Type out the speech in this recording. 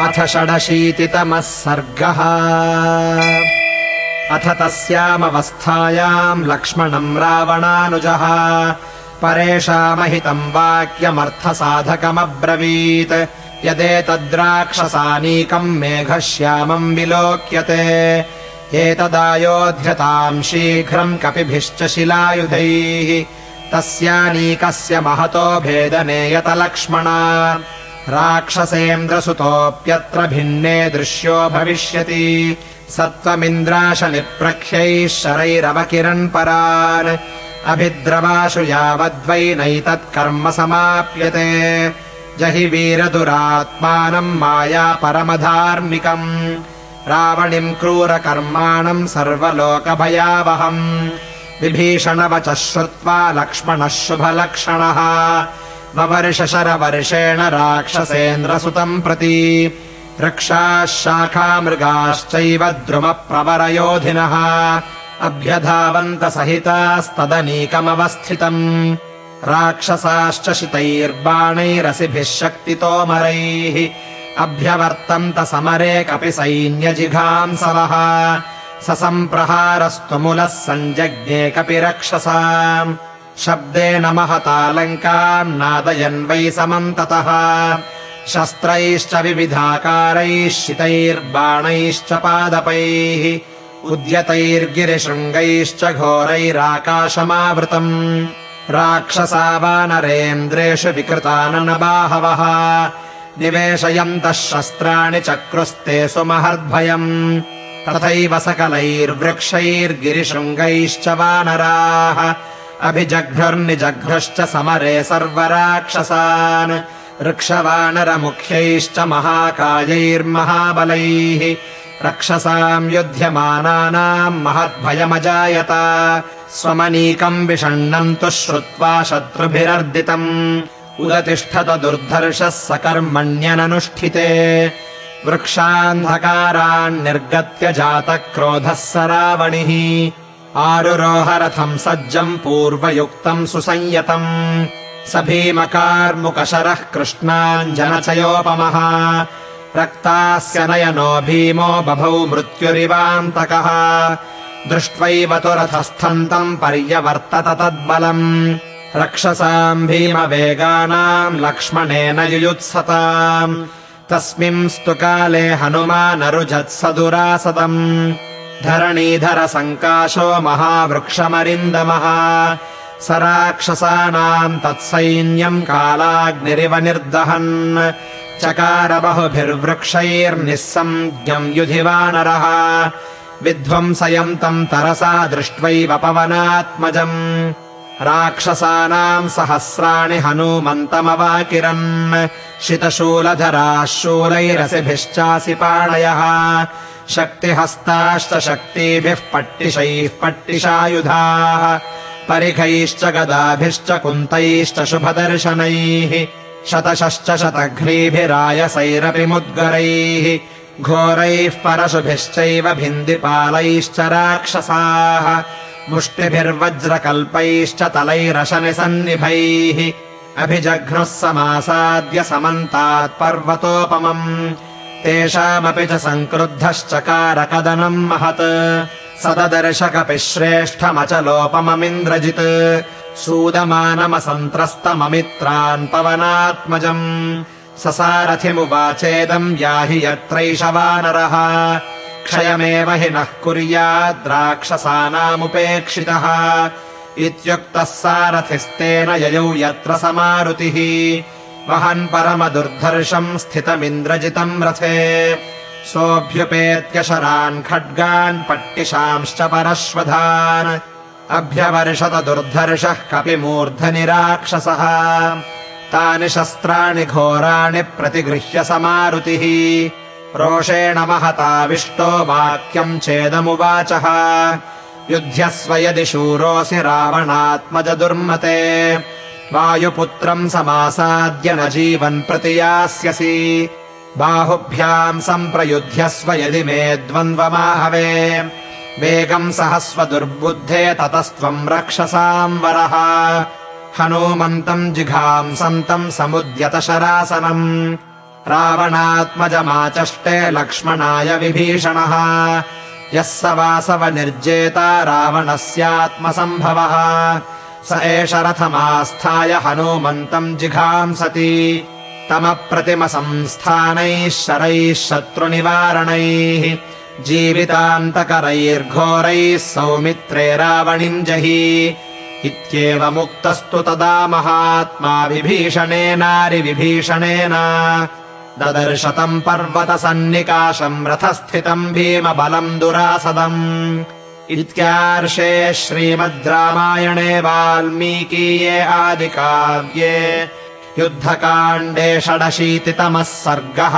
अथ षडशीतितमः सर्गः। अथ तस्यामवस्थायाम् लक्ष्मणम् रावणानुजः। परेषामहितम् वाक्यमर्थसाधकमब्रवीत्। यदेतद्राक्षसानीकम् मेघश्यामम् विलोक्यते। एतदायोध्यताम् शीघ्रम् कपिभिश्च शिलायुधैः। तस्यानीकस्य महतो भेदनेयत लक्ष्मणा राक्षसेन्द्रसुतोऽप्यत्र भिन्ने दृश्यो भविष्यति। सत्त्वमिन्द्राशनिप्रख्यैः शरैरवकिरन्परान् अभिद्रवाशु यावद्वै नैतत्कर्म समाप्यते जहि वीरदुरात्मानम् माया परमधार्मिकम्। रावणिम् क्रूरकर्माणम् सर्वलोकभयावहम्। विभीषणवचः श्रुत्वा लक्ष्मणः शुभलक्षणः ववर्षशरवर्षेण राक्षसेन्द्रसुतम् प्रति। वृक्षाः शाखामृगाश्चैव द्रुमप्रवरयोधिनः। अभ्यधावन्तसहितास्तदनीकमवस्थितम्। राक्षसाश्च शितैर्बाणैरसिभिः शक्तितोमरैः। अभ्यवर्तन्त समरे कपि सैन्यजिघांसवः ससम्प्रहारस्तु मुलः सञ्जज्ञे कपि रक्षसाम् शब्देन महतालङ्काम् नादयन् वै समन्ततः। शस्त्रैश्च विविधाकारैः शितैर्बाणैश्च पादपैः उद्यतैर्गिरिशृङ्गैश्च घोरैराकाशमावृतम्। राक्षसा वानरेन्द्रेषु विकृताननबाहवः। निवेशयन्तः शस्त्राणि चक्रुस्ते सुमहद्भयम् तथैव सकलैर्वृक्षैर्गिरिशृङ्गैश्च वानराः अभिजघ्नुर्निजघ्नुश्च समरे सर्वराक्षसान्। वृक्षवानरमुख्यैश्च महाकायैर्महाबलैः। रक्षसाम् युध्यमानानाम् महद्भयमजायत। स्वमनीकम् विषण्णम् तु श्रुत्वा शत्रुभिरर्दितम्। उदतिष्ठत दुर्धर्षः सकर्मण्यननुष्ठिते। वृक्षान्धकारान्निर्गत्य जातः क्रोधः रावणिः आरुरोहरथम् सज्जम् पूर्वयुक्तम् सुसंयतम् स भीमकार्मुकशरः कृष्णाञ्जनचयोपमः। रक्तास्य नयनो भीमो बभौ मृत्युरिवान्तकः। दृष्ट्वैव तु रथस्थन्तम् पर्यवर्तत तद्बलम्। रक्षसाम् भीमवेगानाम् लक्ष्मणेन युयुत्सताम्। तस्मिंस्तु काले हनुमानरुजत्स दुरासदम् धरणीधरसङ्काशो महावृक्षमरिन्दमः। स राक्षसानाम् तत्सैन्यम् कालाग्निरिव निर्दहन् चकार बहुभिर्वृक्षैर्निःसञ्ज्ञम् युधि वानरः विध्वंसयन्तम् तरसा दृष्ट्वैव पवनात्मजम्। राक्षसानाम् सहस्राणि हनूमन्तमवाकिरन्। शितशूलधराः शूलैरसिभिश्चासि पाणयः शक्तिहस्ताश्च शक्तिभिः पट्टिशैः पट्टिशायुधाः परिखैश्च गदाभिश्च कुन्तैश्च शुभदर्शनैः शतशश्च शतघ्नीभिरायसैरपि मुद्गरैः घोरैः परशुभिश्चैव भिन्दिपालैश्च राक्षसाः मुष्टिभिर्वज्रकल्पैश्च तलैरशनिसन्निभैः अभिजघ्नुः समासाद्य समन्तात्पर्वतोपमम् तेषामपि च सङ्क्रुद्धश्चकारकदनम् महत्। सददर्शकपि श्रेष्ठमचलोपममिन्द्रजित्। सूदमानमसन्त्रस्तममित्रान् पवनात्मजम्। ससारथिमुवाचेदम् याहि यत्रैष वानरः क्षयमेव हि नः कुर्याद्राक्षसानामुपेक्षितः इत्युक्तः सारथिस्तेन ययौ यत्र समारुतिः वहन् परमदुर्धर्षम् स्थितमिन्द्रजितम् रथे। सोऽभ्युपेत्यशरान् खड्गान् पट्टिशांश्च परश्वधान्। अभ्यवर्षत दुर्धर्षः कपिमूर्धनि राक्षसः तानि शस्त्राणि घोराणि प्रतिगृह्य समारुतिः। रोषेण महताविष्टो वाक्यम् चेदमुवाचः। युध्यस्व यदि शूरोऽसि रावणात्मज दुर्मते वायुपुत्रम् समासाद्य न जीवन् प्रति यास्यसि बाहुभ्याम् सम्प्रयुध्यस्व यदि मे द्वन्द्वमाहवे। वेगम् सहस्व दुर्बुद्धे ततस्त्वम् रक्षसाम् वरः। हनूमन्तम् जिघाम् सन्तम् समुद्यत शरासनम् रावणात्मजमाचष्टे लक्ष्मणाय विभीषणः। यः स वासवनिर्जेता रावणस्यात्मसम्भवः स एष रथमास्थाय हनूमन्तम् जिघांसति तमप्रतिमसंस्थानैः शरैः शत्रुनिवारणैः जीवितान्तकरैर्घोरैः सौमित्रे रावणिम् जहि। इत्येवमुक्तस्तु तदा महात्मा विभीषणेनारिविभीषणेन ददर्शतम् पर्वतसन्निकाशम् रथस्थितम् भीमबलम् दुरासदम् इत्यार्षे श्रीमद् रामायणे वाल्मीकीये आदिकाव्ये युद्धकाण्डे षडशीतितमः सर्गः